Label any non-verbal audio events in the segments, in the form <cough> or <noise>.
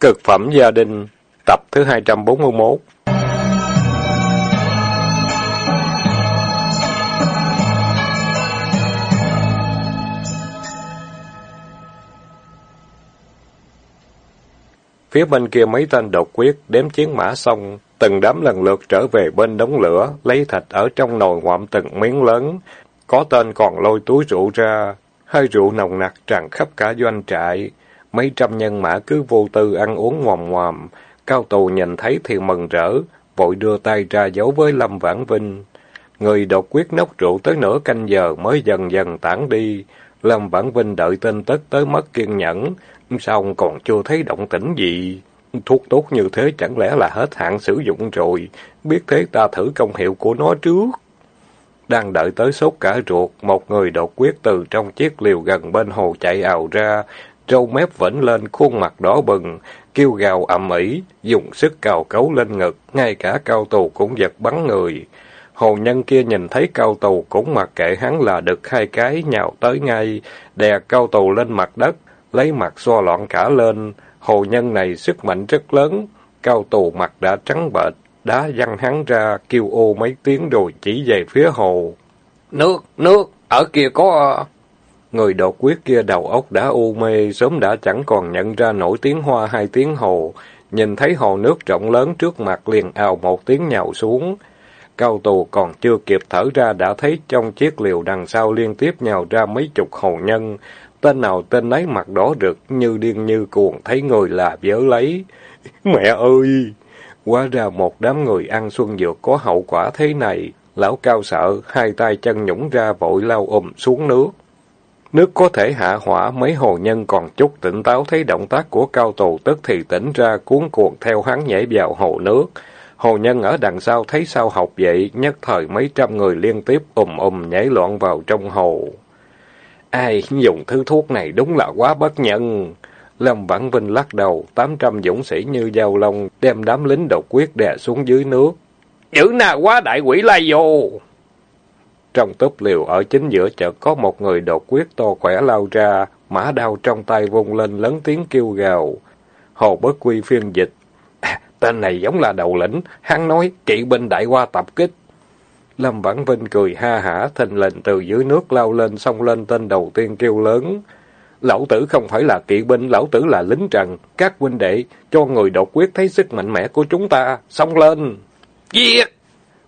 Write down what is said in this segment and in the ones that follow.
Cực phẩm gia đình, tập thứ 241 Phía bên kia mấy tên đột quyết đếm chiến mã xong, từng đám lần lượt trở về bên đống lửa, lấy thịt ở trong nồi ngoạm từng miếng lớn. Có tên còn lôi túi rượu ra, hơi rượu nồng nặc tràn khắp cả doanh trại. Mấy trăm nhân mã cứ vô tư ăn uống ngoầm ngoàm. cao tù nhìn thấy thì mừng rỡ, vội đưa tay ra giấu với Lâm Vãn Vinh. Người đột quyết nốc rượu tới nửa canh giờ mới dần dần tản đi. Lâm Vãn Vinh đợi tin tức tới mất kiên nhẫn, xong còn chưa thấy động tĩnh gì? Thuốc tốt như thế chẳng lẽ là hết hạn sử dụng rồi, biết thế ta thử công hiệu của nó trước. Đang đợi tới sốt cả ruột, một người đột quyết từ trong chiếc liều gần bên hồ chạy ào ra, râu mép vẫn lên, khuôn mặt đỏ bừng, kêu gào ầm ĩ, dùng sức cào cấu lên ngực, ngay cả cao tù cũng giật bắn người. Hồ nhân kia nhìn thấy cao tù cũng mặc kệ hắn là được hai cái nhào tới ngay, đè cao tù lên mặt đất, lấy mặt xoa loạn cả lên. Hồ nhân này sức mạnh rất lớn, cao tù mặt đã trắng bệch, đá văng hắn ra, kêu ô mấy tiếng rồi chỉ về phía hồ. Nước, nước, ở kia có... À? Người đột quyết kia đầu óc đã u mê, sớm đã chẳng còn nhận ra nổi tiếng hoa hai tiếng hồ. Nhìn thấy hồ nước rộng lớn trước mặt liền ào một tiếng nhào xuống. Cao tù còn chưa kịp thở ra đã thấy trong chiếc liều đằng sau liên tiếp nhào ra mấy chục hồ nhân. Tên nào tên nấy mặt đỏ rực như điên như cuồng thấy người là vớ lấy. <laughs> Mẹ ơi! Quá ra một đám người ăn xuân dược có hậu quả thế này. Lão cao sợ, hai tay chân nhũng ra vội lao ùm xuống nước. Nước có thể hạ hỏa, mấy hồ nhân còn chút tỉnh táo thấy động tác của cao tù tức thì tỉnh ra cuốn cuộn theo hắn nhảy vào hồ nước. Hồ nhân ở đằng sau thấy sao học vậy, nhất thời mấy trăm người liên tiếp ùm ùm nhảy loạn vào trong hồ. Ai dùng thứ thuốc này đúng là quá bất nhân. Lâm Vãn Vinh lắc đầu, tám trăm dũng sĩ như dao lông, đem đám lính độc quyết đè xuống dưới nước. chữ na quá đại quỷ lai vô! Trong túp liều ở chính giữa chợ có một người đột quyết to khỏe lao ra, mã đao trong tay vung lên lớn tiếng kêu gào. Hồ Bất Quy phiên dịch. À, tên này giống là đầu lĩnh, hắn nói kỵ binh đại qua tập kích. Lâm Vãn Vinh cười ha hả, thình lệnh từ dưới nước lao lên xông lên tên đầu tiên kêu lớn. Lão tử không phải là kỵ binh, lão tử là lính trần. Các huynh đệ, cho người đột quyết thấy sức mạnh mẽ của chúng ta, xông lên. Giết!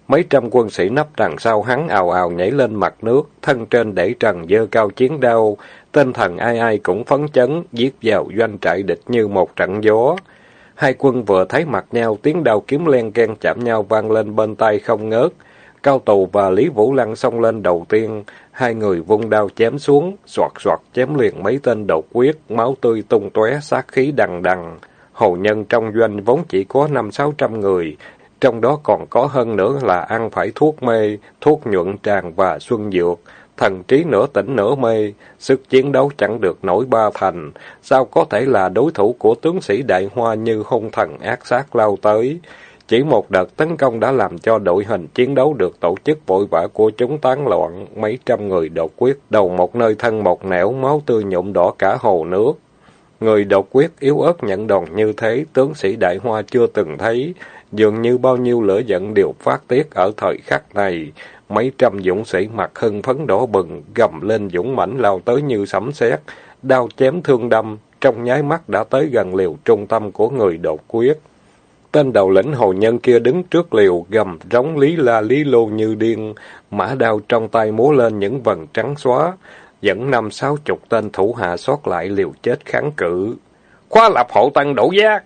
Mấy trăm quân sĩ nấp đằng sau hắn ào ào nhảy lên mặt nước, thân trên để trần dơ cao chiến đao, tinh thần ai ai cũng phấn chấn, giết vào doanh trại địch như một trận gió. Hai quân vừa thấy mặt nhau, tiếng đao kiếm len ken chạm nhau vang lên bên tay không ngớt. Cao Tù và Lý Vũ Lăng xông lên đầu tiên, hai người vung đao chém xuống, soạt soạt chém liền mấy tên đầu quyết, máu tươi tung tóe, sát khí đằng đằng. Hồ nhân trong doanh vốn chỉ có năm sáu trăm người, trong đó còn có hơn nữa là ăn phải thuốc mê, thuốc nhuận tràng và xuân dược, thần trí nửa tỉnh nửa mê, sức chiến đấu chẳng được nổi ba thành, sao có thể là đối thủ của tướng sĩ đại hoa như hung thần ác sát lao tới. Chỉ một đợt tấn công đã làm cho đội hình chiến đấu được tổ chức vội vã của chúng tán loạn, mấy trăm người đột quyết, đầu một nơi thân một nẻo, máu tươi nhuộm đỏ cả hồ nước. Người độc quyết yếu ớt nhận đòn như thế, tướng sĩ đại hoa chưa từng thấy, dường như bao nhiêu lửa giận đều phát tiết ở thời khắc này. Mấy trăm dũng sĩ mặt hưng phấn đỏ bừng, gầm lên dũng mãnh lao tới như sấm sét, đao chém thương đâm, trong nháy mắt đã tới gần liều trung tâm của người đột quyết. Tên đầu lĩnh hồ nhân kia đứng trước liều, gầm rống lý la lý lô như điên, mã đao trong tay múa lên những vần trắng xóa, dẫn năm sáu chục tên thủ hạ sót lại liều chết kháng cự. Khóa lập hậu tăng đổ giác!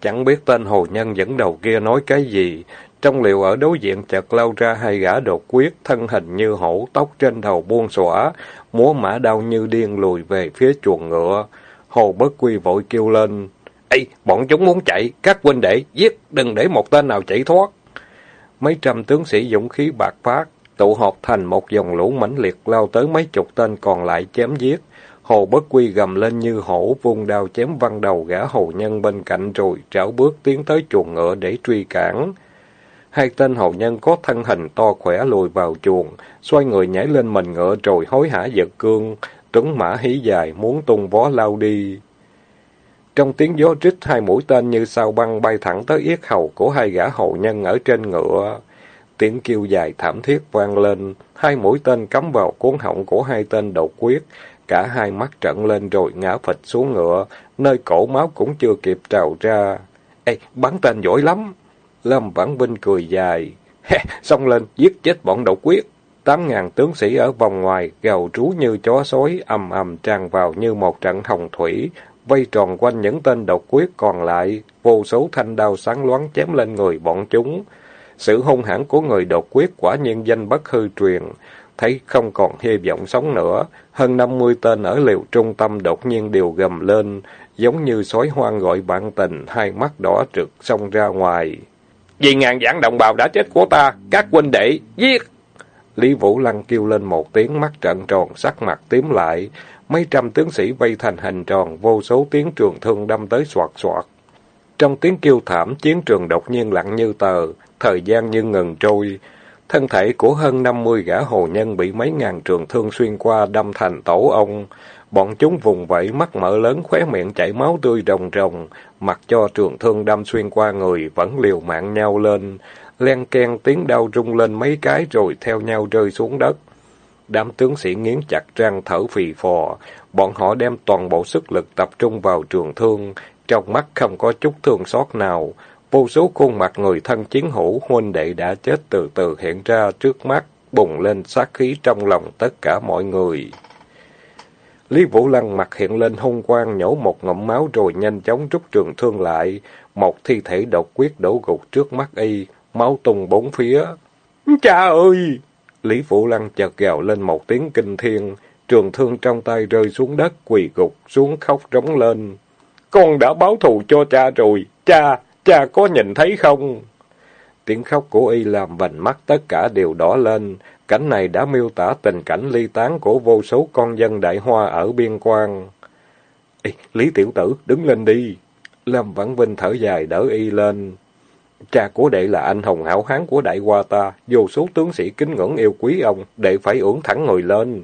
Chẳng biết tên hồ nhân dẫn đầu kia nói cái gì. Trong liệu ở đối diện chợt lao ra hai gã đột quyết, thân hình như hổ, tóc trên đầu buông xõa, múa mã đao như điên lùi về phía chuồng ngựa. Hồ bất quy vội kêu lên. Ê, bọn chúng muốn chạy, các huynh đệ, giết, đừng để một tên nào chạy thoát. Mấy trăm tướng sĩ dũng khí bạc phát, tụ họp thành một dòng lũ mãnh liệt lao tới mấy chục tên còn lại chém giết. Hồ Bất Quy gầm lên như hổ, vung đao chém văng đầu gã hồ nhân bên cạnh rồi trảo bước tiến tới chuồng ngựa để truy cản. Hai tên hồ nhân có thân hình to khỏe lùi vào chuồng, xoay người nhảy lên mình ngựa rồi hối hả giật cương, tuấn mã hí dài muốn tung vó lao đi. Trong tiếng gió rít hai mũi tên như sao băng bay thẳng tới yết hầu của hai gã hầu nhân ở trên ngựa. Tiếng kêu dài thảm thiết vang lên, hai mũi tên cắm vào cuốn họng của hai tên đột quyết, cả hai mắt trận lên rồi ngã phịch xuống ngựa, nơi cổ máu cũng chưa kịp trào ra. Ê, bắn tên giỏi lắm! Lâm Vãn Vinh cười dài. Xông lên, giết chết bọn độc quyết. Tám ngàn tướng sĩ ở vòng ngoài, gào trú như chó sói, ầm ầm tràn vào như một trận hồng thủy, vây tròn quanh những tên độc quyết còn lại, vô số thanh đao sáng loáng chém lên người bọn chúng. Sự hung hãn của người độc quyết quả nhiên danh bất hư truyền, thấy không còn hy vọng sống nữa, hơn năm mươi tên ở liều trung tâm đột nhiên đều gầm lên, giống như sói hoang gọi bạn tình, hai mắt đỏ trực xông ra ngoài. Vì ngàn giảng đồng bào đã chết của ta, các huynh đệ, giết! Lý Vũ Lăng kêu lên một tiếng mắt trận tròn, sắc mặt tím lại. Mấy trăm tướng sĩ vây thành hình tròn, vô số tiếng trường thương đâm tới soạt soạt. Trong tiếng kêu thảm, chiến trường đột nhiên lặng như tờ, thời gian như ngừng trôi. Thân thể của hơn năm mươi gã hồ nhân bị mấy ngàn trường thương xuyên qua đâm thành tổ ông. Bọn chúng vùng vẫy mắt mở lớn khóe miệng chảy máu tươi rồng rồng, mặc cho trường thương đâm xuyên qua người vẫn liều mạng nhau lên. Len ken tiếng đau rung lên mấy cái rồi theo nhau rơi xuống đất. Đám tướng sĩ nghiến chặt răng thở phì phò, bọn họ đem toàn bộ sức lực tập trung vào trường thương, trong mắt không có chút thương xót nào. Vô số khuôn mặt người thân chiến hữu huynh đệ đã chết từ từ hiện ra trước mắt, bùng lên sát khí trong lòng tất cả mọi người. Lý Vũ Lăng mặt hiện lên hung quang nhổ một ngụm máu rồi nhanh chóng rút trường thương lại. Một thi thể độc quyết đổ gục trước mắt y, máu tung bốn phía. Cha ơi! Lý Vũ Lăng chợt gào lên một tiếng kinh thiên, trường thương trong tay rơi xuống đất, quỳ gục xuống khóc rống lên. Con đã báo thù cho cha rồi, cha, cha có nhìn thấy không? Tiếng khóc của y làm vành mắt tất cả đều đỏ lên, Cảnh này đã miêu tả tình cảnh ly tán của vô số con dân đại hoa ở biên quan. Ê, Lý Tiểu Tử, đứng lên đi. Lâm Vãn Vinh thở dài đỡ y lên. Cha của đệ là anh hùng hảo hán của đại hoa ta, vô số tướng sĩ kính ngưỡng yêu quý ông, đệ phải ưỡn thẳng người lên.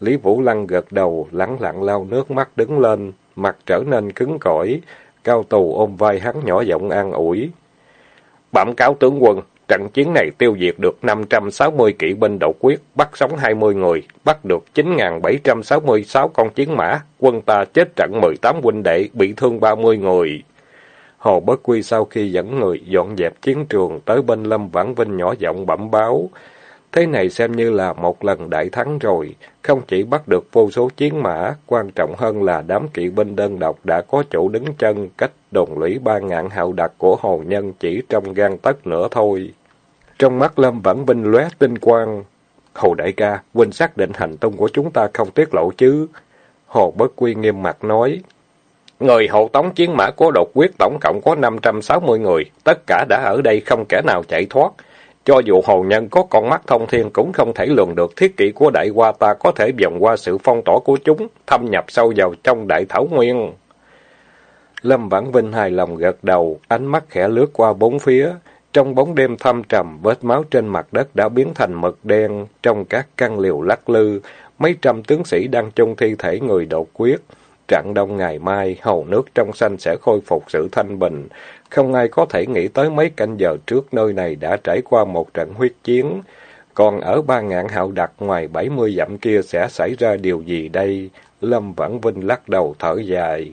Lý Vũ Lăng gật đầu, lắng lặng lau nước mắt đứng lên, mặt trở nên cứng cỏi, cao tù ôm vai hắn nhỏ giọng an ủi. Bẩm cáo tướng quân, Trận chiến này tiêu diệt được 560 kỵ binh đậu quyết, bắt sống 20 người, bắt được 9.766 con chiến mã, quân ta chết trận 18 huynh đệ, bị thương 30 người. Hồ Bất Quy sau khi dẫn người dọn dẹp chiến trường tới bên Lâm Vãn Vinh nhỏ giọng bẩm báo, Thế này xem như là một lần đại thắng rồi, không chỉ bắt được vô số chiến mã, quan trọng hơn là đám kỵ binh đơn độc đã có chỗ đứng chân cách đồn lũy ba ngạn hạo đặc của hồ nhân chỉ trong gan tấc nữa thôi. Trong mắt Lâm Vãn Vinh lóe tinh quang. Hồ đại ca, huynh xác định hành tung của chúng ta không tiết lộ chứ? Hồ Bất Quy nghiêm mặt nói. Người hộ tống chiến mã của đột quyết tổng cộng có 560 người, tất cả đã ở đây không kẻ nào chạy thoát. Cho dù hồ nhân có con mắt thông thiên cũng không thể lường được thiết kỷ của đại hoa ta có thể vòng qua sự phong tỏa của chúng, thâm nhập sâu vào trong đại thảo nguyên. Lâm Vãn Vinh hài lòng gật đầu, ánh mắt khẽ lướt qua bốn phía. Trong bóng đêm thâm trầm, vết máu trên mặt đất đã biến thành mực đen, trong các căn liều lắc lư, mấy trăm tướng sĩ đang chung thi thể người đột quyết. Trạng đông ngày mai, hầu nước trong xanh sẽ khôi phục sự thanh bình. Không ai có thể nghĩ tới mấy canh giờ trước nơi này đã trải qua một trận huyết chiến. Còn ở ba ngạn hạo đặc ngoài bảy mươi dặm kia sẽ xảy ra điều gì đây? Lâm Vãn Vinh lắc đầu thở dài.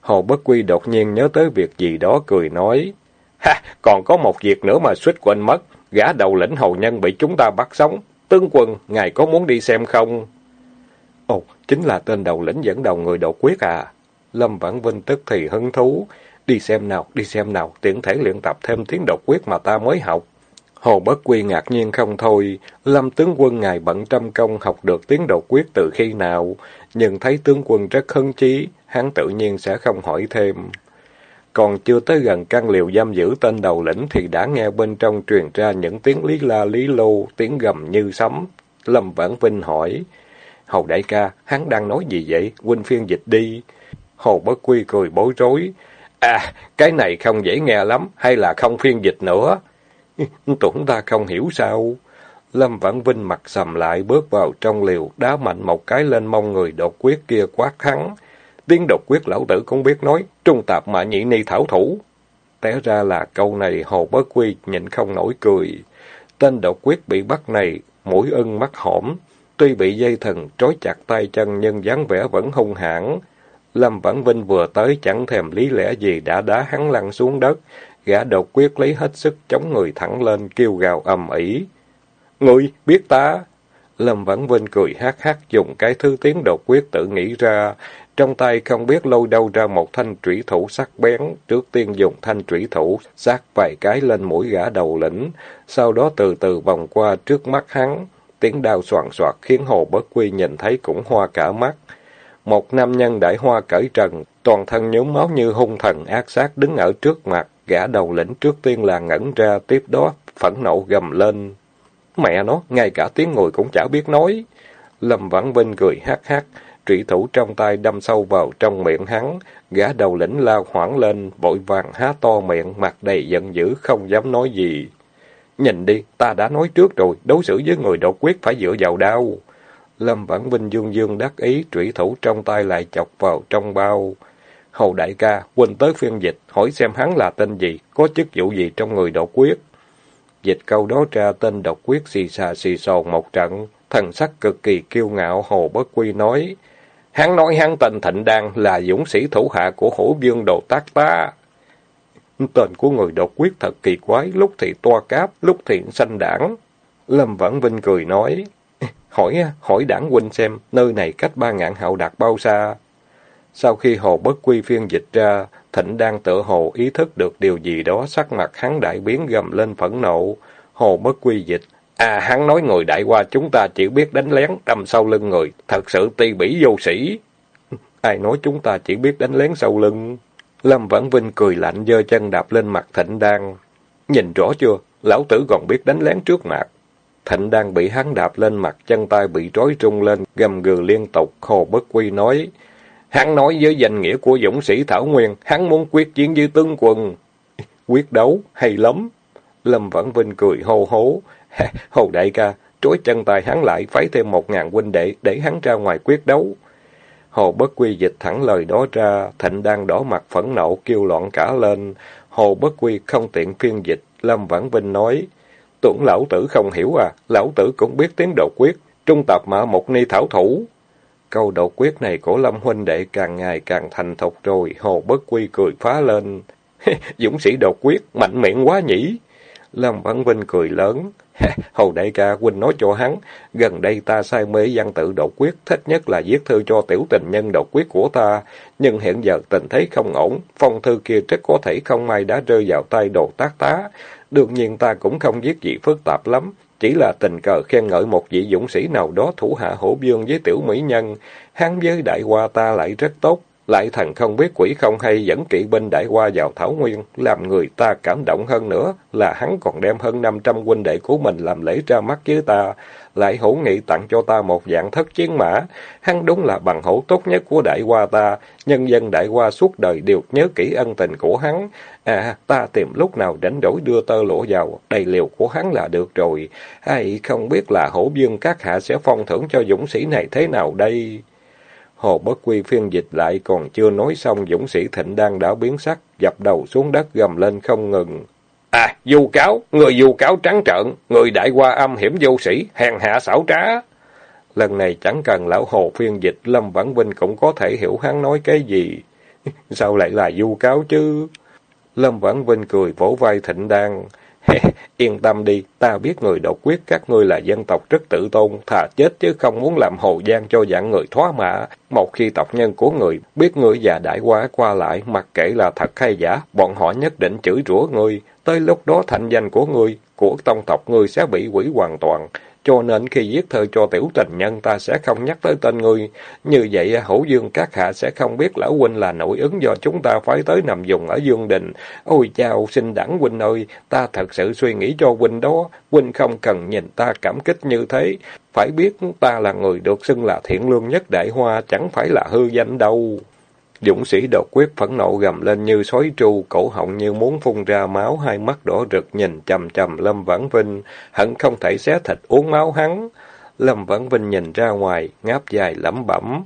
Hồ Bất Quy đột nhiên nhớ tới việc gì đó cười nói. Ha, còn có một việc nữa mà suýt quên mất. Gã đầu lĩnh hầu nhân bị chúng ta bắt sống. Tướng quân, ngài có muốn đi xem không? Ồ, chính là tên đầu lĩnh dẫn đầu người đột quyết à? Lâm Vãn Vinh tức thì hứng thú. Đi xem nào, đi xem nào, tiện thể luyện tập thêm tiếng độc quyết mà ta mới học. Hồ Bất Quy ngạc nhiên không thôi, Lâm tướng quân ngài bận trăm công học được tiếng độc quyết từ khi nào, nhưng thấy tướng quân rất hân chí, hắn tự nhiên sẽ không hỏi thêm. Còn chưa tới gần căn liều giam giữ tên đầu lĩnh thì đã nghe bên trong truyền ra những tiếng lý la lý lô, tiếng gầm như sấm. Lâm Vãn Vinh hỏi, Hầu đại ca, hắn đang nói gì vậy? Huynh phiên dịch đi. Hồ Bất Quy cười bối rối. À, cái này không dễ nghe lắm, hay là không phiên dịch nữa? <laughs> Tưởng ta không hiểu sao? Lâm Vãn Vinh mặt sầm lại bước vào trong liều, đá mạnh một cái lên mông người đột quyết kia quát hắn. tiếng độc quyết lão tử cũng biết nói, trung tạp mà nhị ni thảo thủ. Té ra là câu này Hồ Bất Quy nhịn không nổi cười. Tên độc quyết bị bắt này, mũi ưng mắt hổm tuy bị dây thần trói chặt tay chân nhưng dáng vẻ vẫn hung hãn. Lâm Vãn Vinh vừa tới chẳng thèm lý lẽ gì đã đá hắn lăn xuống đất, gã đột quyết lấy hết sức chống người thẳng lên kêu gào ầm ĩ. Ngươi biết ta? Lâm Vãn Vinh cười hát hát dùng cái thứ tiếng đột quyết tự nghĩ ra, trong tay không biết lâu đâu ra một thanh trủy thủ sắc bén, trước tiên dùng thanh trủy thủ sát vài cái lên mũi gã đầu lĩnh, sau đó từ từ vòng qua trước mắt hắn. Tiếng đao soạn soạt khiến Hồ Bất Quy nhìn thấy cũng hoa cả mắt. Một nam nhân đại hoa cởi trần, toàn thân nhốm máu như hung thần ác sát đứng ở trước mặt, gã đầu lĩnh trước tiên là ngẩn ra, tiếp đó phẫn nộ gầm lên. Mẹ nó, ngay cả tiếng người cũng chả biết nói. Lâm Vãn Vinh cười hát hát, trụy thủ trong tay đâm sâu vào trong miệng hắn, gã đầu lĩnh lao hoảng lên, vội vàng há to miệng, mặt đầy giận dữ, không dám nói gì. Nhìn đi, ta đã nói trước rồi, đối xử với người độc quyết phải dựa vào đau. Lâm Vãn Vinh dương dương đắc ý, trụy thủ trong tay lại chọc vào trong bao. Hầu đại ca, quên tới phiên dịch, hỏi xem hắn là tên gì, có chức vụ gì trong người độc quyết. Dịch câu đó ra tên độc quyết xì xà xì sồn một trận, thần sắc cực kỳ kiêu ngạo Hồ Bất Quy nói. Hắn nói hắn tên Thịnh Đan là dũng sĩ thủ hạ của hổ dương đồ tác ta. Tên của người độc quyết thật kỳ quái, lúc thì toa cáp, lúc thì xanh đảng. Lâm Vãn Vinh cười nói, hỏi hỏi đảng huynh xem, nơi này cách ba ngạn hậu đạt bao xa? Sau khi Hồ Bất Quy phiên dịch ra, Thịnh đang tự hồ ý thức được điều gì đó, sắc mặt hắn đại biến gầm lên phẫn nộ. Hồ Bất Quy dịch, À, hắn nói người đại qua chúng ta chỉ biết đánh lén, đâm sau lưng người, thật sự ti bỉ vô sĩ. <laughs> Ai nói chúng ta chỉ biết đánh lén sau lưng? Lâm Vãn Vinh cười lạnh giơ chân đạp lên mặt Thịnh Đan. Nhìn rõ chưa? Lão tử còn biết đánh lén trước mặt. Thịnh đang bị hắn đạp lên mặt, chân tay bị trói trung lên, gầm gừ liên tục, Hồ Bất Quy nói. Hắn nói với danh nghĩa của dũng sĩ Thảo Nguyên, hắn muốn quyết chiến với tướng quân. <laughs> Quyết đấu, hay lắm. Lâm Vãn Vinh cười hô hố. <laughs> Hồ đại ca, trói chân tay hắn lại, phái thêm một ngàn huynh đệ để hắn ra ngoài quyết đấu. Hồ Bất Quy dịch thẳng lời đó ra, Thịnh đang đỏ mặt phẫn nộ kêu loạn cả lên. Hồ Bất Quy không tiện phiên dịch, Lâm Vãn Vinh nói, Tưởng lão tử không hiểu à, lão tử cũng biết tiếng đột quyết, trung tập mà một ni thảo thủ. Câu đột quyết này của Lâm huynh đệ càng ngày càng thành thục rồi, Hồ Bất Quy cười phá lên. <laughs> Dũng sĩ đột quyết, mạnh miệng quá nhỉ? Lâm Văn Vinh cười lớn. <laughs> hồ đại ca, huynh nói cho hắn, gần đây ta sai mê văn tự độc quyết, thích nhất là viết thư cho tiểu tình nhân độc quyết của ta. Nhưng hiện giờ tình thế không ổn, phong thư kia rất có thể không may đã rơi vào tay đồ tác tá. Đương nhiên ta cũng không viết gì phức tạp lắm, chỉ là tình cờ khen ngợi một vị dũng sĩ nào đó thủ hạ hổ dương với tiểu mỹ nhân. Hắn với đại hoa ta lại rất tốt, lại thần không biết quỷ không hay dẫn kỵ binh đại qua vào Thảo Nguyên, làm người ta cảm động hơn nữa là hắn còn đem hơn 500 huynh đệ của mình làm lễ ra mắt với ta, lại hữu nghị tặng cho ta một dạng thất chiến mã. Hắn đúng là bằng hữu tốt nhất của đại qua ta, nhân dân đại qua suốt đời đều nhớ kỹ ân tình của hắn. À, ta tìm lúc nào đánh đổi đưa tơ lụa vào, đầy liều của hắn là được rồi. Hay không biết là hổ dương các hạ sẽ phong thưởng cho dũng sĩ này thế nào đây? Hồ Bất Quy phiên dịch lại còn chưa nói xong dũng sĩ Thịnh đang đã biến sắc, dập đầu xuống đất gầm lên không ngừng. À, du cáo, người du cáo trắng trợn, người đại qua âm hiểm vô sĩ, hèn hạ xảo trá. Lần này chẳng cần lão Hồ phiên dịch, Lâm Vãn Vinh cũng có thể hiểu hắn nói cái gì. <laughs> Sao lại là du cáo chứ? Lâm Vãn Vinh cười vỗ vai Thịnh Đan. <laughs> Yên tâm đi, ta biết người độc quyết các ngươi là dân tộc rất tự tôn, thà chết chứ không muốn làm hồ gian cho dạng người thoá mạ. Một khi tộc nhân của người biết người già đại quá qua lại, mặc kệ là thật hay giả, bọn họ nhất định chửi rủa ngươi. Tới lúc đó thành danh của ngươi, của tông tộc ngươi sẽ bị quỷ hoàn toàn. Cho nên khi viết thơ cho tiểu tình nhân ta sẽ không nhắc tới tên ngươi. Như vậy hữu dương các hạ sẽ không biết lão huynh là nội ứng do chúng ta phải tới nằm dùng ở dương đình. Ôi chào xin đẳng huynh ơi, ta thật sự suy nghĩ cho huynh đó. Huynh không cần nhìn ta cảm kích như thế. Phải biết ta là người được xưng là thiện lương nhất đại hoa, chẳng phải là hư danh đâu. Dũng sĩ độc quyết phẫn nộ gầm lên như sói tru, cổ họng như muốn phun ra máu, hai mắt đỏ rực nhìn chầm chầm Lâm Vãn Vinh, hận không thể xé thịt uống máu hắn. Lâm Vãn Vinh nhìn ra ngoài, ngáp dài lẩm bẩm.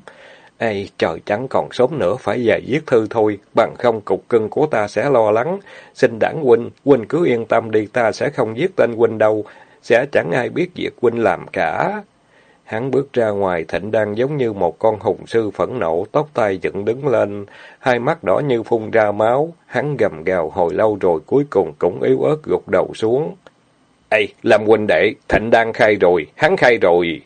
Ê, trời chẳng còn sớm nữa, phải về viết thư thôi, bằng không cục cưng của ta sẽ lo lắng. Xin đảng huynh, huynh cứ yên tâm đi, ta sẽ không giết tên huynh đâu, sẽ chẳng ai biết việc huynh làm cả. Hắn bước ra ngoài, thịnh đang giống như một con hùng sư phẫn nộ, tóc tai dựng đứng lên, hai mắt đỏ như phun ra máu. Hắn gầm gào hồi lâu rồi cuối cùng cũng yếu ớt gục đầu xuống. Ê, làm huynh đệ, thịnh đang khai rồi, hắn khai rồi.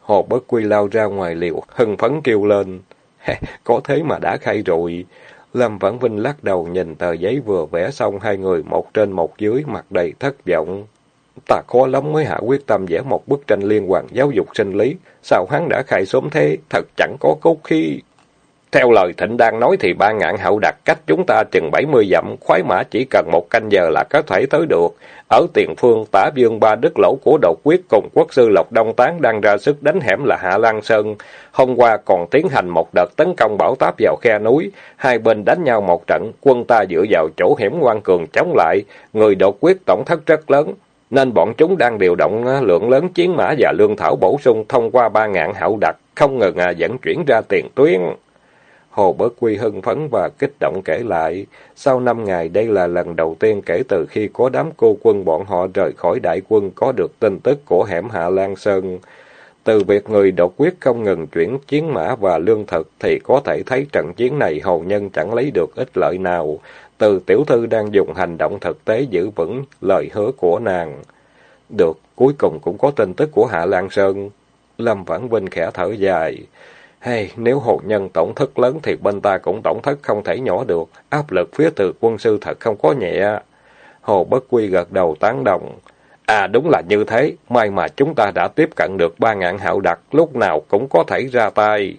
Hồ Bất Quy lao ra ngoài liều, hưng phấn kêu lên. Có thế mà đã khai rồi. Lâm Vãn Vinh lắc đầu nhìn tờ giấy vừa vẽ xong hai người một trên một dưới, mặt đầy thất vọng. Ta khó lắm mới hạ quyết tâm vẽ một bức tranh liên hoàn giáo dục sinh lý. Sao hắn đã khai sớm thế? Thật chẳng có cốt khí. Theo lời Thịnh đang nói thì ba ngạn hậu đặt cách chúng ta chừng bảy mươi dặm, khoái mã chỉ cần một canh giờ là có thể tới được. Ở tiền phương, tả dương ba đức lỗ của độc quyết cùng quốc sư Lộc Đông Tán đang ra sức đánh hẻm là Hạ Lan Sơn. Hôm qua còn tiến hành một đợt tấn công bảo táp vào khe núi. Hai bên đánh nhau một trận, quân ta dựa vào chỗ hiểm quan cường chống lại. Người độc quyết tổng thất rất lớn, nên bọn chúng đang điều động à, lượng lớn chiến mã và lương thảo bổ sung thông qua ba ngạn hậu đặc, không ngừng à, dẫn chuyển ra tiền tuyến. Hồ Bất Quy hưng phấn và kích động kể lại, sau năm ngày đây là lần đầu tiên kể từ khi có đám cô quân bọn họ rời khỏi đại quân có được tin tức của hẻm Hạ Lan Sơn. Từ việc người độc quyết không ngừng chuyển chiến mã và lương thực thì có thể thấy trận chiến này hầu nhân chẳng lấy được ích lợi nào. Từ tiểu thư đang dùng hành động thực tế giữ vững lời hứa của nàng. Được, cuối cùng cũng có tin tức của Hạ Lan Sơn. Lâm Vãn Vinh khẽ thở dài. Hey, nếu hồ nhân tổng thất lớn thì bên ta cũng tổng thất không thể nhỏ được. Áp lực phía từ quân sư thật không có nhẹ. Hồ Bất Quy gật đầu tán đồng. À đúng là như thế, may mà chúng ta đã tiếp cận được ba ngạn hạo đặc, lúc nào cũng có thể ra tay.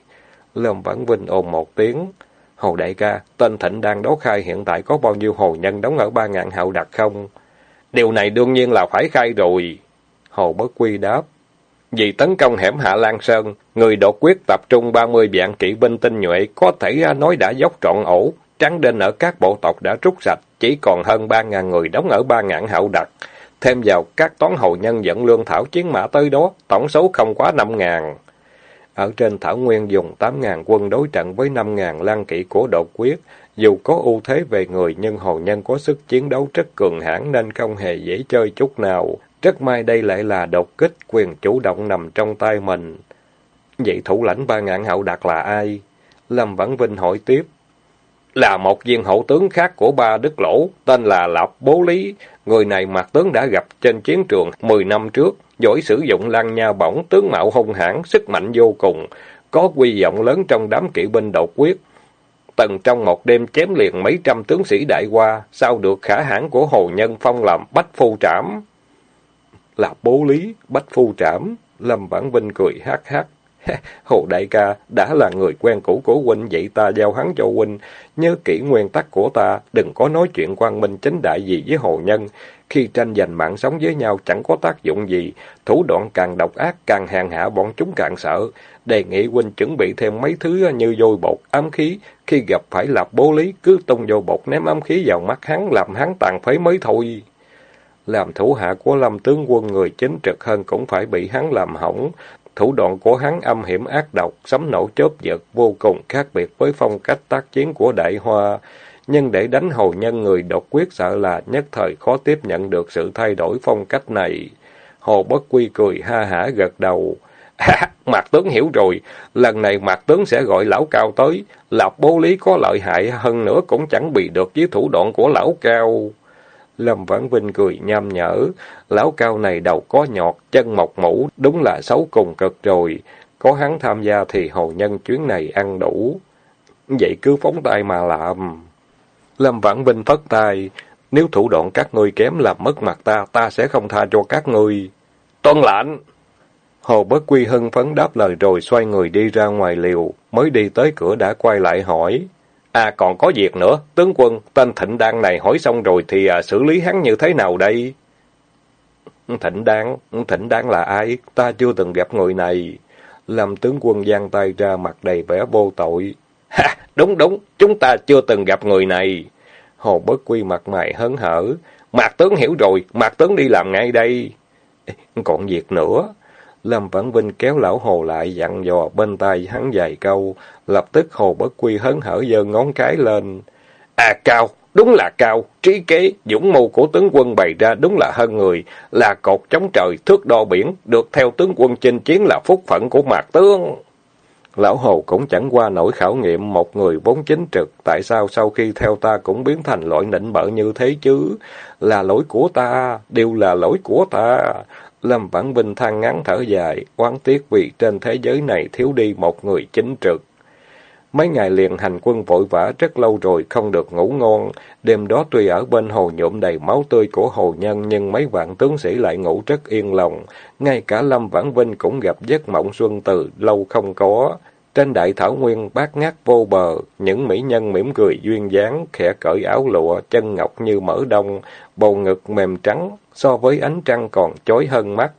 Lâm Vãn Vinh ồn một tiếng. Hồ đại ca, tên Thịnh đang đấu khai hiện tại có bao nhiêu hồ nhân đóng ở ba ngạn hậu đặc không? Điều này đương nhiên là phải khai rồi. Hồ Bất Quy đáp. Vì tấn công hẻm Hạ Lan Sơn, người đột quyết tập trung 30 vạn kỵ binh tinh nhuệ có thể à, nói đã dốc trọn ổ. Trắng đinh ở các bộ tộc đã rút sạch, chỉ còn hơn 3.000 người đóng ở ba ngạn hậu đặc. Thêm vào các toán hầu nhân dẫn lương thảo chiến mã tới đó, tổng số không quá 5.000. Ở trên Thảo Nguyên dùng 8.000 quân đối trận với 5.000 lan kỵ của đột quyết. Dù có ưu thế về người nhưng hầu nhân có sức chiến đấu rất cường hãn nên không hề dễ chơi chút nào. Rất may đây lại là đột kích, quyền chủ động nằm trong tay mình. Vậy thủ lãnh ba ngạn hậu đạt là ai? Lâm Vãn Vinh hỏi tiếp. Là một viên hậu tướng khác của ba Đức Lỗ, tên là Lạp Bố Lý. Người này mặt tướng đã gặp trên chiến trường 10 năm trước, giỏi sử dụng lan nha bổng, tướng mạo hung hãn, sức mạnh vô cùng, có quy vọng lớn trong đám kỵ binh đột quyết. Tần trong một đêm chém liền mấy trăm tướng sĩ đại qua, sao được khả hãn của Hồ Nhân Phong làm bách phu trảm là bố lý, bách phu trảm. Lâm Vãn Vinh cười hát hát. <laughs> Hồ đại ca đã là người quen cũ của huynh, vậy ta giao hắn cho huynh. Nhớ kỹ nguyên tắc của ta, đừng có nói chuyện quan minh chính đại gì với hồ nhân. Khi tranh giành mạng sống với nhau chẳng có tác dụng gì, thủ đoạn càng độc ác, càng hèn hạ bọn chúng càng sợ. Đề nghị huynh chuẩn bị thêm mấy thứ như vôi bột, ám khí. Khi gặp phải lạp bố lý, cứ tung vôi bột ném ám khí vào mắt hắn, làm hắn tàn phế mới thôi. Làm thủ hạ của lâm tướng quân người chính trực hơn cũng phải bị hắn làm hỏng. Thủ đoạn của hắn âm hiểm ác độc, sấm nổ chớp giật, vô cùng khác biệt với phong cách tác chiến của đại hoa. Nhưng để đánh hầu nhân người độc quyết sợ là nhất thời khó tiếp nhận được sự thay đổi phong cách này. Hồ Bất Quy cười ha hả gật đầu. <laughs> À, Mạc tướng hiểu rồi, lần này Mạc tướng sẽ gọi lão cao tới, lập bố lý có lợi hại hơn nữa cũng chẳng bị được với thủ đoạn của lão cao. Lâm Vãn Vinh cười nham nhở, lão cao này đầu có nhọt, chân mọc mũ, đúng là xấu cùng cực rồi. Có hắn tham gia thì hồ nhân chuyến này ăn đủ. Vậy cứ phóng tay mà làm. Lâm Vãn Vinh phất tay, nếu thủ đoạn các ngươi kém làm mất mặt ta, ta sẽ không tha cho các ngươi. Tuân lãnh! Hồ Bất Quy hưng phấn đáp lời rồi xoay người đi ra ngoài liều, mới đi tới cửa đã quay lại hỏi. À còn có việc nữa, tướng quân, tên Thịnh Đan này hỏi xong rồi thì à, xử lý hắn như thế nào đây? Thịnh Đan, Thịnh Đan là ai? Ta chưa từng gặp người này. làm tướng quân giang tay ra mặt đầy vẻ vô tội. Ha, đúng đúng, chúng ta chưa từng gặp người này. Hồ Bất Quy mặt mày hớn hở. Mạc tướng hiểu rồi, Mạc tướng đi làm ngay đây. Còn việc nữa. Lâm Vãn Vinh kéo lão hồ lại dặn dò bên tai hắn vài câu, lập tức hồ bất quy hấn hở giơ ngón cái lên. À cao, đúng là cao, trí kế, dũng mưu của tướng quân bày ra đúng là hơn người, là cột chống trời, thước đo biển, được theo tướng quân chinh chiến là phúc phận của mạc tướng. Lão Hồ cũng chẳng qua nổi khảo nghiệm một người vốn chính trực, tại sao sau khi theo ta cũng biến thành loại nịnh bợ như thế chứ? Là lỗi của ta, đều là lỗi của ta. Lâm Vãn Vinh than ngắn thở dài, oán tiếc vì trên thế giới này thiếu đi một người chính trực. Mấy ngày liền hành quân vội vã rất lâu rồi không được ngủ ngon. Đêm đó tuy ở bên hồ nhuộm đầy máu tươi của hồ nhân nhưng mấy vạn tướng sĩ lại ngủ rất yên lòng. Ngay cả Lâm Vãn Vinh cũng gặp giấc mộng xuân từ lâu không có. Trên đại thảo nguyên bát ngát vô bờ, những mỹ nhân mỉm cười duyên dáng, khẽ cởi áo lụa, chân ngọc như mỡ đông, bầu ngực mềm trắng, so với ánh trăng còn chói hơn mắt.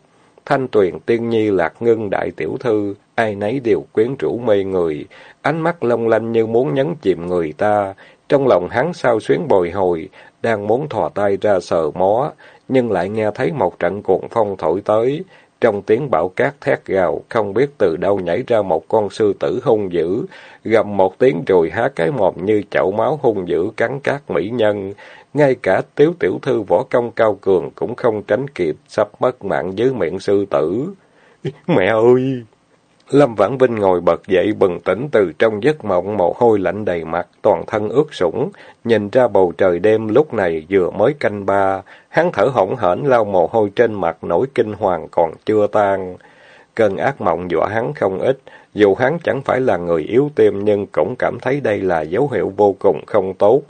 Thanh tuyền tiên nhi lạc ngưng đại tiểu thư, ai nấy đều quyến rũ mê người, ánh mắt long lanh như muốn nhấn chìm người ta. Trong lòng hắn sao xuyến bồi hồi, đang muốn thò tay ra sờ mó, nhưng lại nghe thấy một trận cuồng phong thổi tới. Trong tiếng bão cát thét gào, không biết từ đâu nhảy ra một con sư tử hung dữ, gầm một tiếng rồi há cái mồm như chậu máu hung dữ cắn cát mỹ nhân. Ngay cả tiếu tiểu thư võ công cao cường cũng không tránh kịp, sắp mất mạng dưới miệng sư tử. <laughs> Mẹ ơi! Lâm Vãn Vinh ngồi bật dậy bừng tỉnh từ trong giấc mộng mồ hôi lạnh đầy mặt, toàn thân ướt sũng, nhìn ra bầu trời đêm lúc này vừa mới canh ba, hắn thở hổn hển lau mồ hôi trên mặt nổi kinh hoàng còn chưa tan. Cơn ác mộng dọa hắn không ít, dù hắn chẳng phải là người yếu tim nhưng cũng cảm thấy đây là dấu hiệu vô cùng không tốt.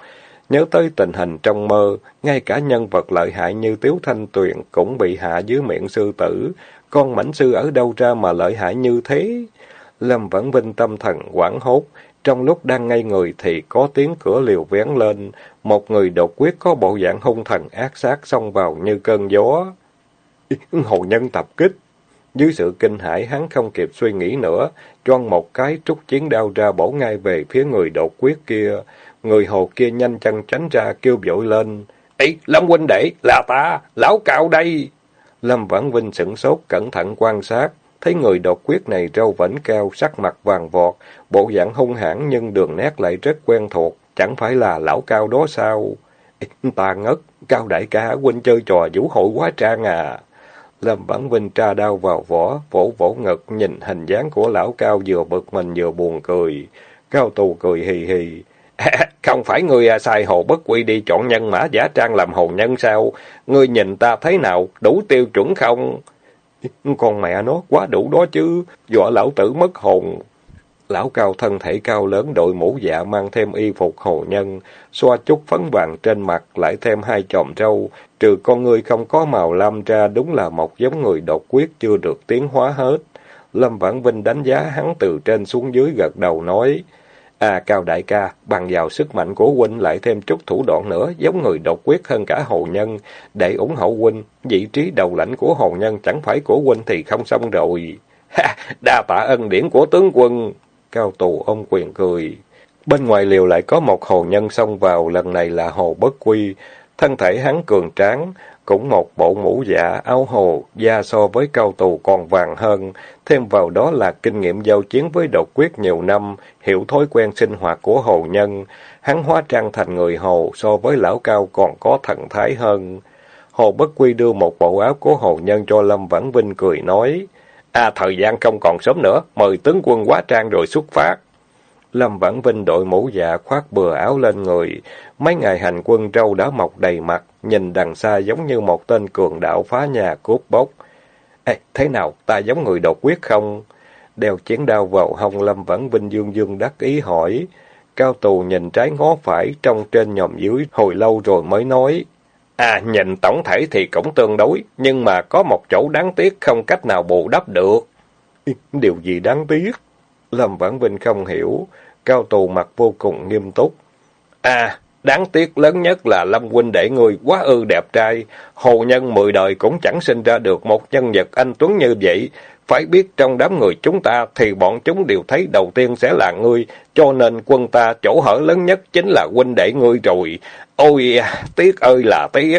Nhớ tới tình hình trong mơ, ngay cả nhân vật lợi hại như Tiếu Thanh Tuyền cũng bị hạ dưới miệng sư tử, con mảnh sư ở đâu ra mà lợi hại như thế? Lâm Vãn Vinh tâm thần quảng hốt. Trong lúc đang ngây người thì có tiếng cửa liều vén lên. Một người đột quyết có bộ dạng hung thần ác sát xông vào như cơn gió. <laughs> Hồ nhân tập kích. Dưới sự kinh hãi hắn không kịp suy nghĩ nữa. Choan một cái trúc chiến đao ra bổ ngay về phía người đột quyết kia. Người hồ kia nhanh chân tránh ra kêu vội lên. Ê, Lâm huynh đệ, là ta, lão cao đây. Lâm Vãn Vinh sửng sốt, cẩn thận quan sát, thấy người đột quyết này râu vẫn cao, sắc mặt vàng vọt, bộ dạng hung hãn nhưng đường nét lại rất quen thuộc, chẳng phải là lão cao đó sao? Ta ngất, cao đại ca huynh chơi trò vũ hội quá trang à. Lâm Vãn Vinh tra đao vào vỏ, vỗ vỗ ngực, nhìn hình dáng của lão cao vừa bực mình vừa buồn cười. Cao tù cười hì hì không phải ngươi sai à, hồ bất quy đi chọn nhân mã giả trang làm hồ nhân sao? Ngươi nhìn ta thấy nào, đủ tiêu chuẩn không? Con mẹ nó quá đủ đó chứ, dọa lão tử mất hồn. Lão cao thân thể cao lớn đội mũ dạ mang thêm y phục hồ nhân, xoa chút phấn vàng trên mặt lại thêm hai chòm râu, trừ con ngươi không có màu lam ra đúng là một giống người độc quyết chưa được tiến hóa hết. Lâm Vãn Vinh đánh giá hắn từ trên xuống dưới gật đầu nói, À Cao đại ca, bằng vào sức mạnh của huynh lại thêm chút thủ đoạn nữa, giống người độc quyết hơn cả hồ nhân. Để ủng hộ huynh, vị trí đầu lãnh của hồ nhân chẳng phải của huynh thì không xong rồi. Ha, đa tạ ân điển của tướng quân. Cao tù ông quyền cười. Bên ngoài liều lại có một hồ nhân xông vào, lần này là hồ bất quy. Thân thể hắn cường tráng, cũng một bộ mũ dạ, áo hồ, da so với cao tù còn vàng hơn, thêm vào đó là kinh nghiệm giao chiến với độc quyết nhiều năm, hiểu thói quen sinh hoạt của hồ nhân. Hắn hóa trang thành người hồ so với lão cao còn có thần thái hơn. Hồ Bất Quy đưa một bộ áo của hồ nhân cho Lâm Vãn Vinh cười nói, À thời gian không còn sớm nữa, mời tướng quân quá trang rồi xuất phát. Lâm Vãn Vinh đội mũ dạ khoác bừa áo lên người. Mấy ngày hành quân trâu đã mọc đầy mặt, nhìn đằng xa giống như một tên cường đạo phá nhà cướp bốc. Ê, thế nào, ta giống người đột quyết không? Đeo chiến đao vào hông Lâm Vãn Vinh dương dương đắc ý hỏi. Cao tù nhìn trái ngó phải, trong trên nhòm dưới, hồi lâu rồi mới nói. À, nhìn tổng thể thì cũng tương đối, nhưng mà có một chỗ đáng tiếc không cách nào bù đắp được. Điều gì đáng tiếc? Lâm Vãn Vinh không hiểu. Cao tù mặt vô cùng nghiêm túc. À, đáng tiếc lớn nhất là Lâm huynh đệ người quá ư đẹp trai. Hồ nhân mười đời cũng chẳng sinh ra được một nhân vật anh Tuấn như vậy. Phải biết trong đám người chúng ta thì bọn chúng đều thấy đầu tiên sẽ là ngươi, cho nên quân ta chỗ hở lớn nhất chính là huynh đệ ngươi rồi. Ôi, tiếc ơi là tiếc.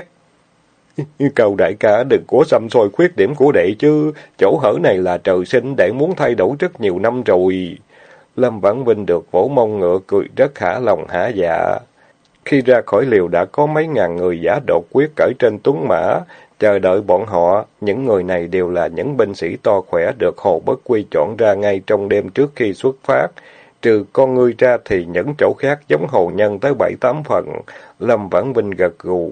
<laughs> Cầu đại ca đừng có xăm soi khuyết điểm của đệ chứ, chỗ hở này là trời sinh đệ muốn thay đổi rất nhiều năm rồi. Lâm Vãn Vinh được vỗ mông ngựa cười rất hả lòng hả dạ. Khi ra khỏi liều đã có mấy ngàn người giả đột quyết cởi trên tuấn mã, chờ đợi bọn họ. Những người này đều là những binh sĩ to khỏe được Hồ Bất Quy chọn ra ngay trong đêm trước khi xuất phát. Trừ con ngươi ra thì những chỗ khác giống hồ nhân tới bảy tám phần. Lâm Vãn Vinh gật gù.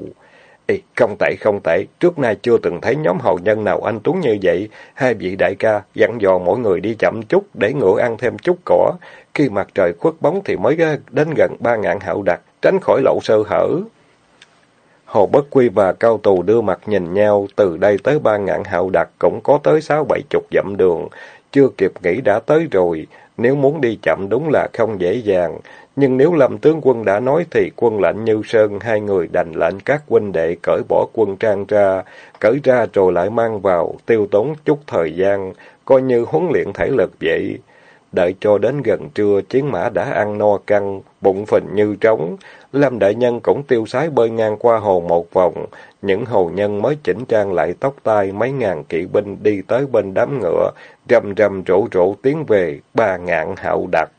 Ê, không tệ không tệ, trước nay chưa từng thấy nhóm hầu nhân nào anh Tuấn như vậy. Hai vị đại ca dặn dò mỗi người đi chậm chút để ngựa ăn thêm chút cỏ. Khi mặt trời khuất bóng thì mới đến gần ba ngạn hạo đặc, tránh khỏi lậu sơ hở. Hồ Bất Quy và Cao Tù đưa mặt nhìn nhau, từ đây tới ba ngạn hạo đặc cũng có tới sáu bảy chục dặm đường. Chưa kịp nghĩ đã tới rồi, nếu muốn đi chậm đúng là không dễ dàng. Nhưng nếu Lâm tướng quân đã nói thì quân lệnh Như Sơn hai người đành lệnh các huynh đệ cởi bỏ quân trang ra, cởi ra rồi lại mang vào, tiêu tốn chút thời gian, coi như huấn luyện thể lực vậy. Đợi cho đến gần trưa, chiến mã đã ăn no căng, bụng phình như trống. Lâm Đại Nhân cũng tiêu sái bơi ngang qua hồ một vòng. Những hồ nhân mới chỉnh trang lại tóc tai, mấy ngàn kỵ binh đi tới bên đám ngựa, rầm rầm rộ rộ tiến về, ba ngạn hạo đặc.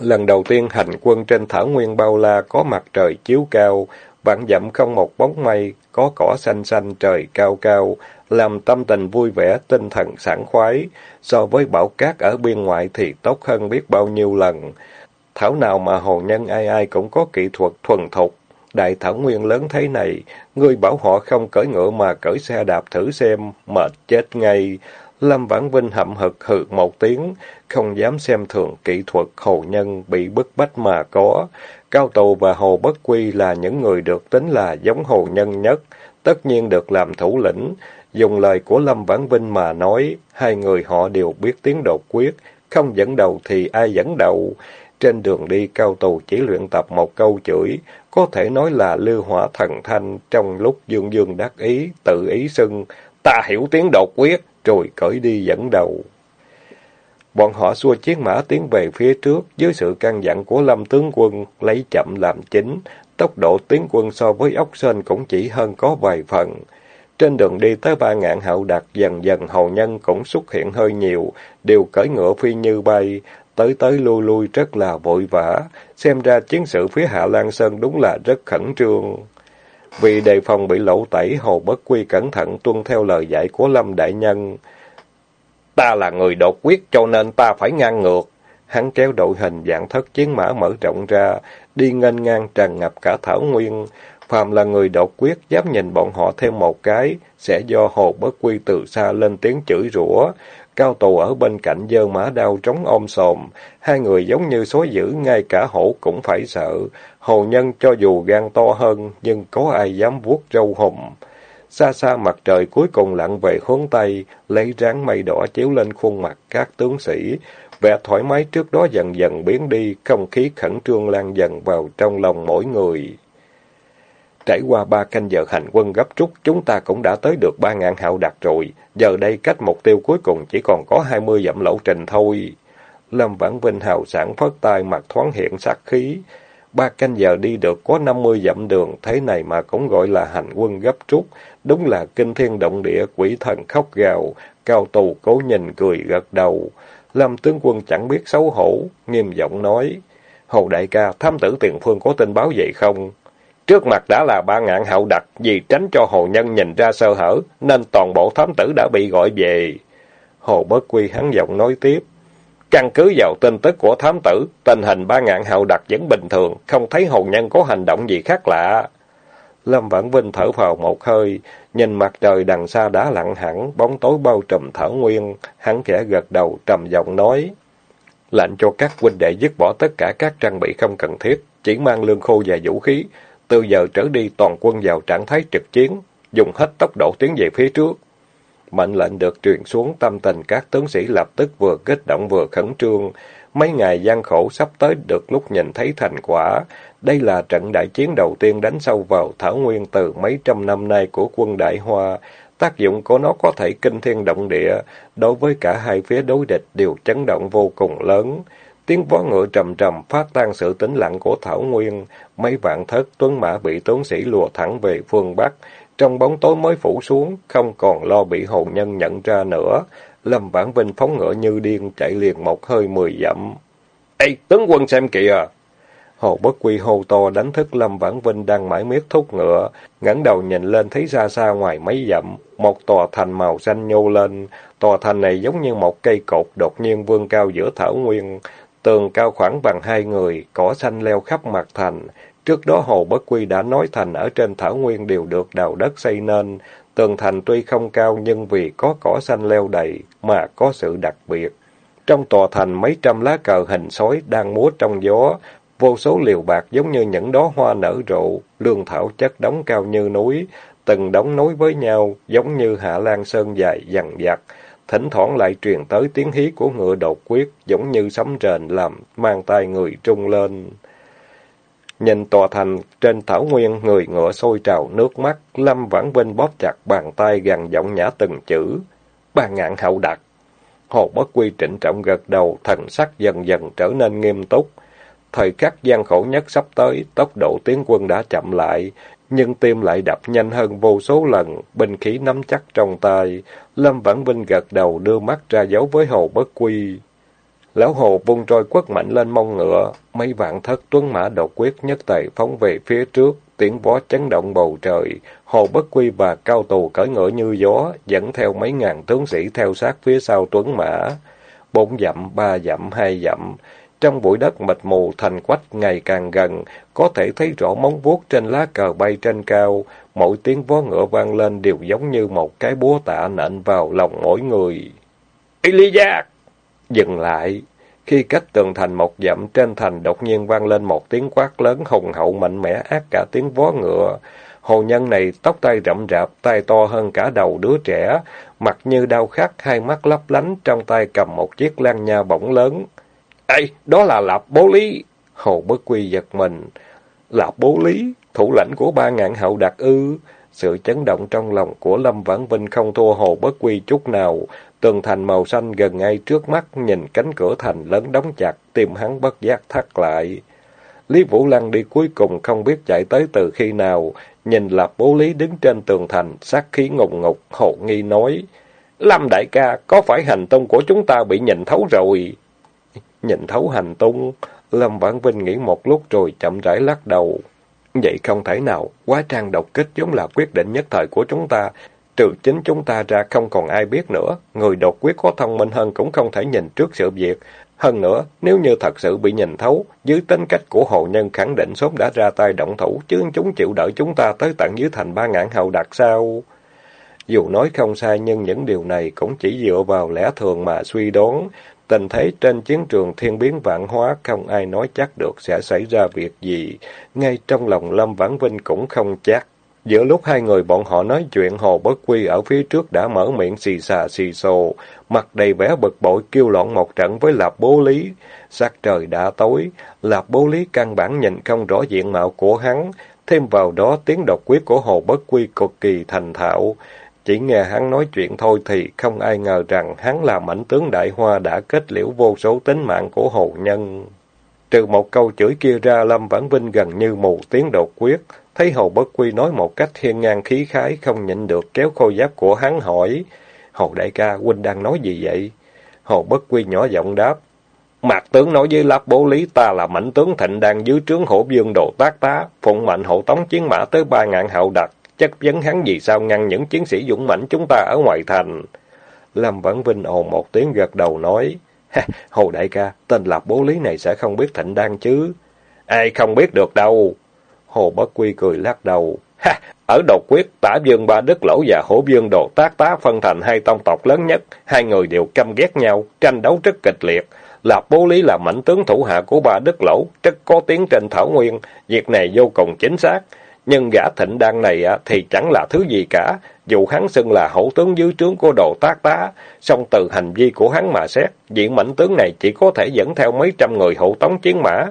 Lần đầu tiên hành quân trên thảo nguyên bao la có mặt trời chiếu cao, vạn dặm không một bóng mây, có cỏ xanh xanh trời cao cao, làm tâm tình vui vẻ, tinh thần sảng khoái. So với bão cát ở biên ngoại thì tốt hơn biết bao nhiêu lần. Thảo nào mà hồ nhân ai ai cũng có kỹ thuật thuần thục. Đại thảo nguyên lớn thế này, ngươi bảo họ không cởi ngựa mà cởi xe đạp thử xem, mệt chết ngay. Lâm Vãn Vinh hậm hực hừ một tiếng, không dám xem thường kỹ thuật hồ nhân bị bức bách mà có. Cao Tù và Hồ Bất Quy là những người được tính là giống hồ nhân nhất, tất nhiên được làm thủ lĩnh. Dùng lời của Lâm Vãn Vinh mà nói, hai người họ đều biết tiếng đột quyết, không dẫn đầu thì ai dẫn đầu. Trên đường đi Cao Tù chỉ luyện tập một câu chửi, có thể nói là lưu hỏa thần thanh trong lúc dương dương đắc ý, tự ý xưng, ta hiểu tiếng đột quyết, rồi cởi đi dẫn đầu. Bọn họ xua chiến mã tiến về phía trước, dưới sự căn dặn của Lâm tướng quân, lấy chậm làm chính. Tốc độ tiến quân so với ốc sên cũng chỉ hơn có vài phần. Trên đường đi tới ba ngạn hậu đạt dần dần hầu nhân cũng xuất hiện hơi nhiều, đều cởi ngựa phi như bay, tới tới lui lui rất là vội vã. Xem ra chiến sự phía Hạ Lan Sơn đúng là rất khẩn trương. Vì đề phòng bị lỗ tẩy, Hồ Bất Quy cẩn thận tuân theo lời dạy của Lâm Đại Nhân. Ta là người đột quyết cho nên ta phải ngang ngược. Hắn kéo đội hình dạng thất chiến mã mở rộng ra, đi nghênh ngang tràn ngập cả thảo nguyên. Phàm là người đột quyết dám nhìn bọn họ thêm một cái, sẽ do Hồ Bất Quy từ xa lên tiếng chửi rủa. Cao tù ở bên cạnh dơ mã đao trống ôm sòm, hai người giống như sói dữ, ngay cả hổ cũng phải sợ. Hồ nhân cho dù gan to hơn, nhưng có ai dám vuốt râu hùng. Xa xa mặt trời cuối cùng lặn về hướng Tây, lấy ráng mây đỏ chiếu lên khuôn mặt các tướng sĩ. Vẻ thoải mái trước đó dần dần biến đi, không khí khẩn trương lan dần vào trong lòng mỗi người. Trải qua ba canh giờ hành quân gấp rút, chúng ta cũng đã tới được ba ngàn hạo đặt rồi. Giờ đây cách mục tiêu cuối cùng chỉ còn có hai mươi dặm lộ trình thôi. Lâm Vãn Vinh hào sản phất tay mặt thoáng hiện sát khí. Ba canh giờ đi được có năm mươi dặm đường, thế này mà cũng gọi là hành quân gấp rút. Đúng là kinh thiên động địa, quỷ thần khóc gào, cao tù cố nhìn cười gật đầu. Lâm tướng quân chẳng biết xấu hổ, nghiêm giọng nói. Hồ đại ca, thám tử tiền phương có tin báo vậy không? Trước mặt đã là ba ngạn hậu đặc, vì tránh cho hồ nhân nhìn ra sơ hở, nên toàn bộ thám tử đã bị gọi về. Hồ Bất Quy hắn giọng nói tiếp. Căn cứ vào tin tức của thám tử, tình hình ba ngạn hậu đặc vẫn bình thường, không thấy hồn nhân có hành động gì khác lạ. Lâm Vãn Vinh thở vào một hơi, nhìn mặt trời đằng xa đã lặng hẳn, bóng tối bao trùm thở nguyên, hắn khẽ gật đầu trầm giọng nói. Lệnh cho các huynh đệ dứt bỏ tất cả các trang bị không cần thiết, chỉ mang lương khô và vũ khí, từ giờ trở đi toàn quân vào trạng thái trực chiến, dùng hết tốc độ tiến về phía trước. Mệnh lệnh được truyền xuống tâm tình các tướng sĩ lập tức vừa kích động vừa khẩn trương. Mấy ngày gian khổ sắp tới được lúc nhìn thấy thành quả. Đây là trận đại chiến đầu tiên đánh sâu vào Thảo Nguyên từ mấy trăm năm nay của quân Đại Hoa. Tác dụng của nó có thể kinh thiên động địa, đối với cả hai phía đối địch đều chấn động vô cùng lớn. Tiếng vó ngựa trầm trầm phát tan sự tĩnh lặng của Thảo Nguyên, mấy vạn thất tuấn mã bị tướng sĩ lùa thẳng về phương Bắc trong bóng tối mới phủ xuống, không còn lo bị hồn nhân nhận ra nữa. Lâm Vãn Vinh phóng ngựa như điên, chạy liền một hơi mười dặm. Ê, tướng quân xem kìa! Hồ Bất Quy hô to đánh thức Lâm Vãn Vinh đang mãi miết thúc ngựa, ngẩng đầu nhìn lên thấy xa xa ngoài mấy dặm, một tòa thành màu xanh nhô lên. Tòa thành này giống như một cây cột đột nhiên vươn cao giữa thảo nguyên, tường cao khoảng bằng hai người, cỏ xanh leo khắp mặt thành. Trước đó Hồ Bất Quy đã nói thành ở trên thảo nguyên đều được đào đất xây nên, tường thành tuy không cao nhưng vì có cỏ xanh leo đầy mà có sự đặc biệt. Trong tòa thành mấy trăm lá cờ hình sói đang múa trong gió, Vô số liều bạc giống như những đóa hoa nở rộ, lương thảo chất đóng cao như núi, từng đóng nối với nhau, giống như hạ lan sơn dài dằn dặt. Thỉnh thoảng lại truyền tới tiếng hí của ngựa đột quyết, giống như sấm rền làm mang tay người trung lên. Nhìn tòa thành trên thảo nguyên, người ngựa sôi trào nước mắt, Lâm Vãn Vinh bóp chặt bàn tay gằn giọng nhã từng chữ. Ba ngạn hậu đặc. Hồ Bất Quy trịnh trọng gật đầu, thần sắc dần dần trở nên nghiêm túc. Thời khắc gian khổ nhất sắp tới, tốc độ tiến quân đã chậm lại, nhưng tim lại đập nhanh hơn vô số lần, binh khí nắm chắc trong tay. Lâm Vãn Vinh gật đầu đưa mắt ra dấu với Hồ Bất Quy. Lão Hồ vung trôi quất mạnh lên mông ngựa, mấy vạn thất tuấn mã đột quyết nhất tề phóng về phía trước, tiếng vó chấn động bầu trời. Hồ Bất Quy và Cao Tù cởi ngựa như gió, dẫn theo mấy ngàn tướng sĩ theo sát phía sau tuấn mã. Bốn dặm, ba dặm, hai dặm, trong bụi đất mịt mù thành quách ngày càng gần, có thể thấy rõ móng vuốt trên lá cờ bay trên cao, mỗi tiếng vó ngựa vang lên đều giống như một cái búa tạ nện vào lòng mỗi người. Elijah! Dừng lại. Khi cách tường thành một dặm trên thành đột nhiên vang lên một tiếng quát lớn hùng hậu mạnh mẽ ác cả tiếng vó ngựa. Hồ nhân này tóc tay rậm rạp, tay to hơn cả đầu đứa trẻ, mặt như đau khắc, hai mắt lấp lánh, trong tay cầm một chiếc lan nha bổng lớn. Ê, đó là Lạp Bố Lý. Hồ Bất Quy giật mình. Lạp Bố Lý, thủ lãnh của ba ngạn hậu đặc ư. Sự chấn động trong lòng của Lâm Vãn Vinh không thua Hồ Bất Quy chút nào. Tường thành màu xanh gần ngay trước mắt, nhìn cánh cửa thành lớn đóng chặt, tim hắn bất giác thắt lại. Lý Vũ Lăng đi cuối cùng không biết chạy tới từ khi nào, nhìn Lạp Bố Lý đứng trên tường thành, sát khí ngùng ngục, hồ nghi nói. Lâm đại ca, có phải hành tung của chúng ta bị nhìn thấu rồi? Nhìn thấu hành tung, Lâm Vãn Vinh nghĩ một lúc rồi chậm rãi lắc đầu. Vậy không thể nào, quá trang độc kích giống là quyết định nhất thời của chúng ta. Trừ chính chúng ta ra không còn ai biết nữa. Người độc quyết có thông minh hơn cũng không thể nhìn trước sự việc. Hơn nữa, nếu như thật sự bị nhìn thấu, dưới tính cách của hồ nhân khẳng định sớm đã ra tay động thủ, chứ chúng chịu đợi chúng ta tới tận dưới thành ba ngạn hậu đặt sao. Dù nói không sai nhưng những điều này cũng chỉ dựa vào lẽ thường mà suy đoán. Tình thế trên chiến trường thiên biến vạn hóa, không ai nói chắc được sẽ xảy ra việc gì. Ngay trong lòng Lâm Vãn Vinh cũng không chắc. Giữa lúc hai người bọn họ nói chuyện, Hồ Bất Quy ở phía trước đã mở miệng xì xà xì xồ, mặt đầy vẻ bực bội kêu loạn một trận với Lạp Bố Lý. Sắc trời đã tối, Lạp Bố Lý căn bản nhìn không rõ diện mạo của hắn, thêm vào đó tiếng độc quyết của Hồ Bất Quy cực kỳ thành thạo. Chỉ nghe hắn nói chuyện thôi thì không ai ngờ rằng hắn là mảnh tướng đại hoa đã kết liễu vô số tính mạng của hồ nhân. Trừ một câu chửi kia ra, Lâm Vãn Vinh gần như mù tiếng đột quyết. Thấy Hồ Bất Quy nói một cách thiên ngang khí khái, không nhịn được kéo khôi giáp của hắn hỏi. Hồ đại ca, huynh đang nói gì vậy? Hồ Bất Quy nhỏ giọng đáp. Mạc tướng nói với Lạp Bố Lý ta là mảnh tướng thịnh đang dưới trướng hổ dương đồ tác tá, phụng mạnh hộ tống chiến mã tới ba ngàn hậu đặc, chất vấn hắn vì sao ngăn những chiến sĩ dũng mãnh chúng ta ở ngoài thành. Lâm Vãn Vinh ồn một tiếng gật đầu nói, Hồ đại ca, tên Lạp Bố Lý này sẽ không biết thịnh đan chứ. Ai không biết được đâu. Hồ Bất Quy cười lắc đầu. Ha, ở đột quyết, tả dương ba đức lỗ và hổ dương đồ tác tá phân thành hai tông tộc lớn nhất. Hai người đều căm ghét nhau, tranh đấu rất kịch liệt. Lạp Bố Lý là mảnh tướng thủ hạ của ba đức lỗ, rất có tiếng trên Thảo Nguyên. Việc này vô cùng chính xác. Nhưng gã thịnh đan này thì chẳng là thứ gì cả, dù hắn xưng là hậu tướng dưới trướng của đồ tác tá, song từ hành vi của hắn mà xét, diện mảnh tướng này chỉ có thể dẫn theo mấy trăm người hậu tống chiến mã,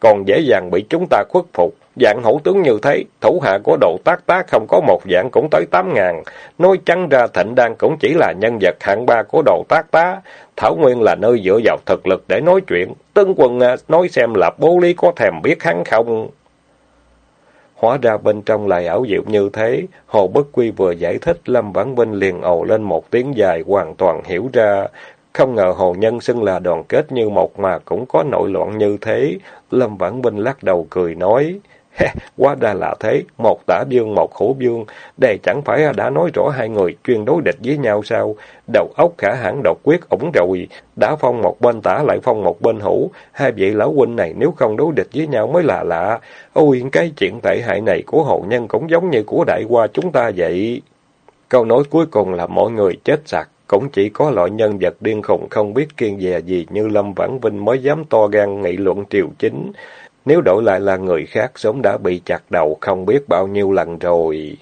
còn dễ dàng bị chúng ta khuất phục. Dạng hậu tướng như thế, thủ hạ của đồ tác tá không có một dạng cũng tới tám ngàn. Nói chăng ra thịnh đan cũng chỉ là nhân vật hạng ba của đồ tác tá. Thảo Nguyên là nơi dựa vào thực lực để nói chuyện. Tân quân à, nói xem là bố lý có thèm biết hắn không? Hóa ra bên trong lại ảo diệu như thế. Hồ Bất Quy vừa giải thích, Lâm Vãn Vinh liền ồ lên một tiếng dài, hoàn toàn hiểu ra. Không ngờ Hồ Nhân xưng là đoàn kết như một mà cũng có nội loạn như thế. Lâm Vãn Vinh lắc đầu cười nói. Quá đa là thế, một tả dương, một khổ dương, đây chẳng phải đã nói rõ hai người chuyên đối địch với nhau sao? Đầu óc khả hãn độc quyết ổng rồi, đã phong một bên tả lại phong một bên hữu, hai vị lão huynh này nếu không đối địch với nhau mới là lạ. Ôi, cái chuyện tệ hại này của hậu nhân cũng giống như của đại qua chúng ta vậy. Câu nói cuối cùng là mọi người chết sặc. Cũng chỉ có loại nhân vật điên khùng không biết kiên dè gì như Lâm Vãn Vinh mới dám to gan nghị luận triều chính. Nếu đổi lại là người khác, sớm đã bị chặt đầu không biết bao nhiêu lần rồi.